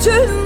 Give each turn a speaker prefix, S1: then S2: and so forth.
S1: bütün